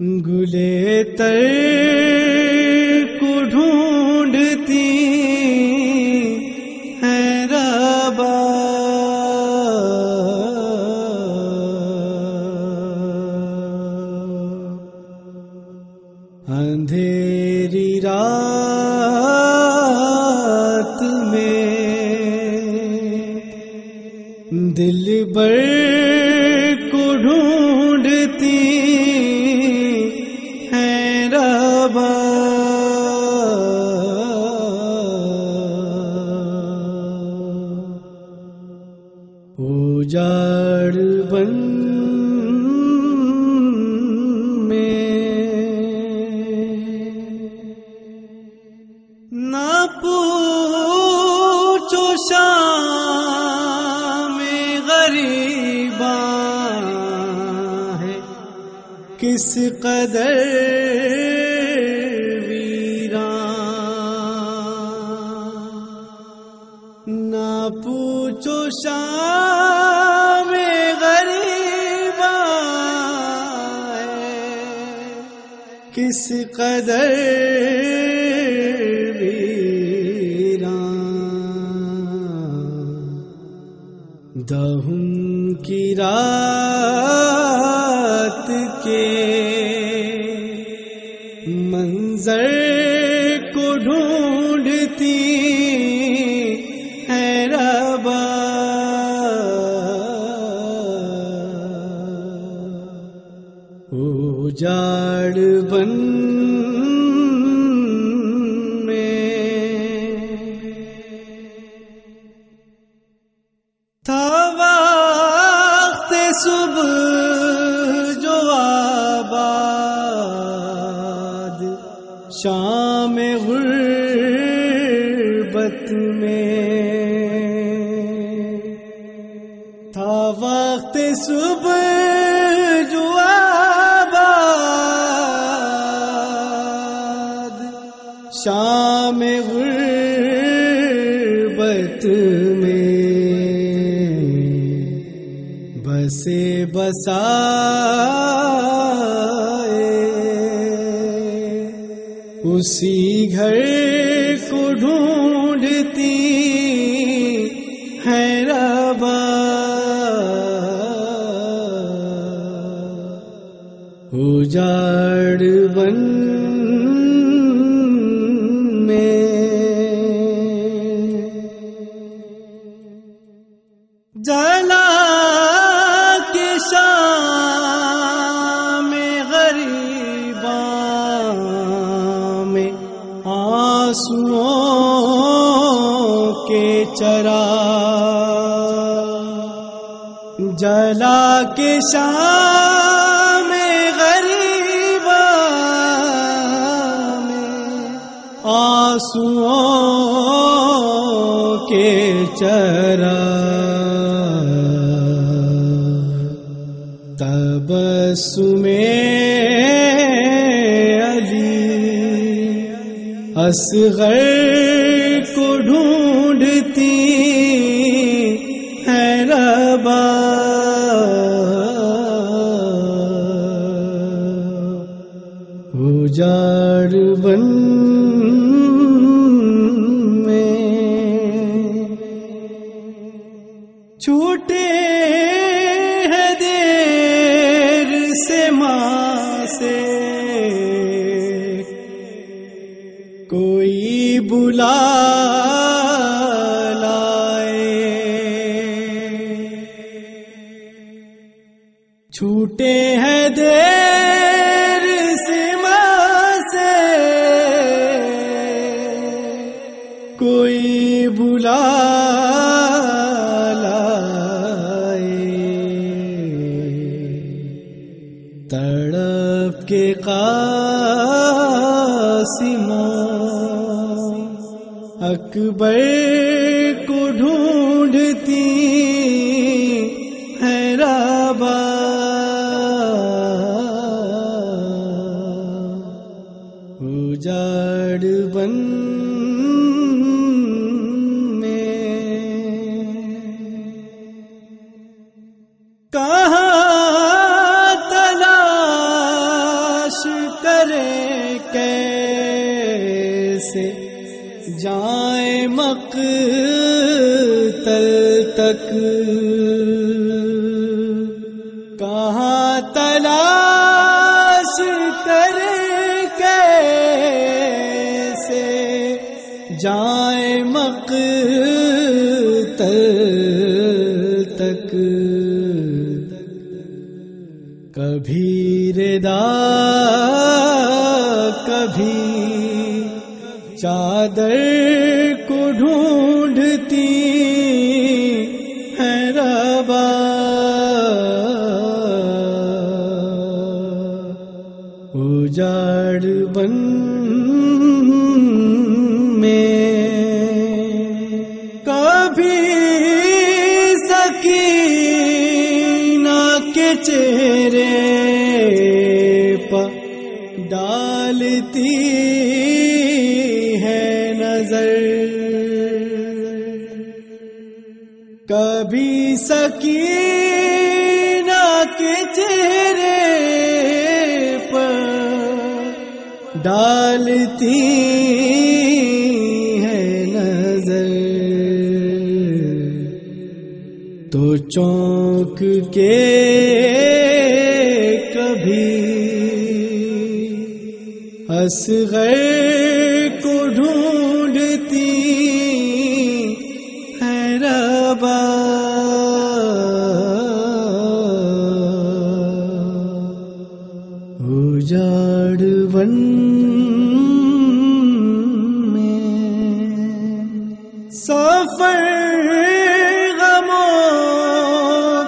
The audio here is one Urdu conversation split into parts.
گلے تر کو ڈھونڈتی ہے ربا اندھیری رات میں دل بر اجاڑ بن میں نہ پوچھو شام ہے کس قدر کس قدر ویران دہم کی رات کے منظر کو ڈھونڈتی بن میں۔ تھا وقت صبح جو آباد، شام غربت میں۔ تھا وقت صبح جو آباد بسے بسا اسی گھر کو ڈھونڈتی ہے ربا اجاڑ بن میں آنسوؤں کے چرا جلا کے شام غریباں میں آنسوؤں کے چرا تبسم علی اصغر کو ڈھونڈتی ہے ربا کوئی بلا لائے۔ چھوٹے ہیں اکبر کو ڈھونڈتی کبھی چادر کو ڈھونڈ کبھی سکینہ کے چہرے پر ڈالتی ہے نظر۔ تو چونک کے کبھی اصغر اجاڑ میں۔ سفر غموں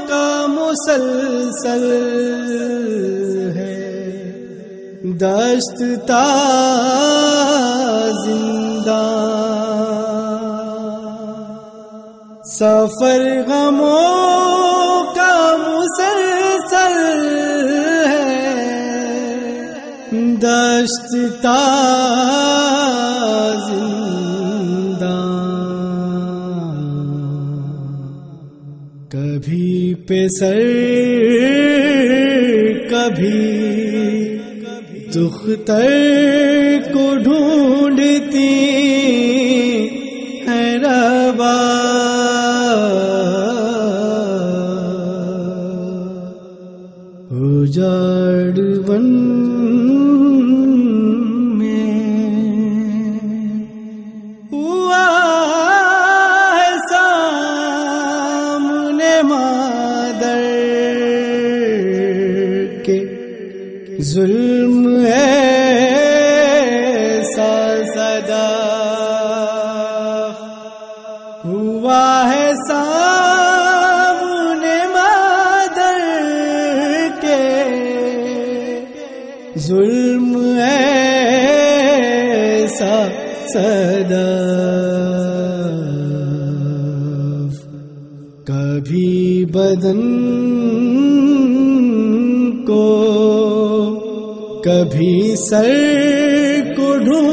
کا مسلسل ہے۔ دشت تا زندہ۔ سفر غموں دشت تا زندہ کبھی پہ سر کبھی دختر۔ کو ظلم ہے سدا ہوا ہے سامنے مادر کے۔ ظلم ایسا سدا کبھی بدن کو کبھی سر کو ڈھونڈ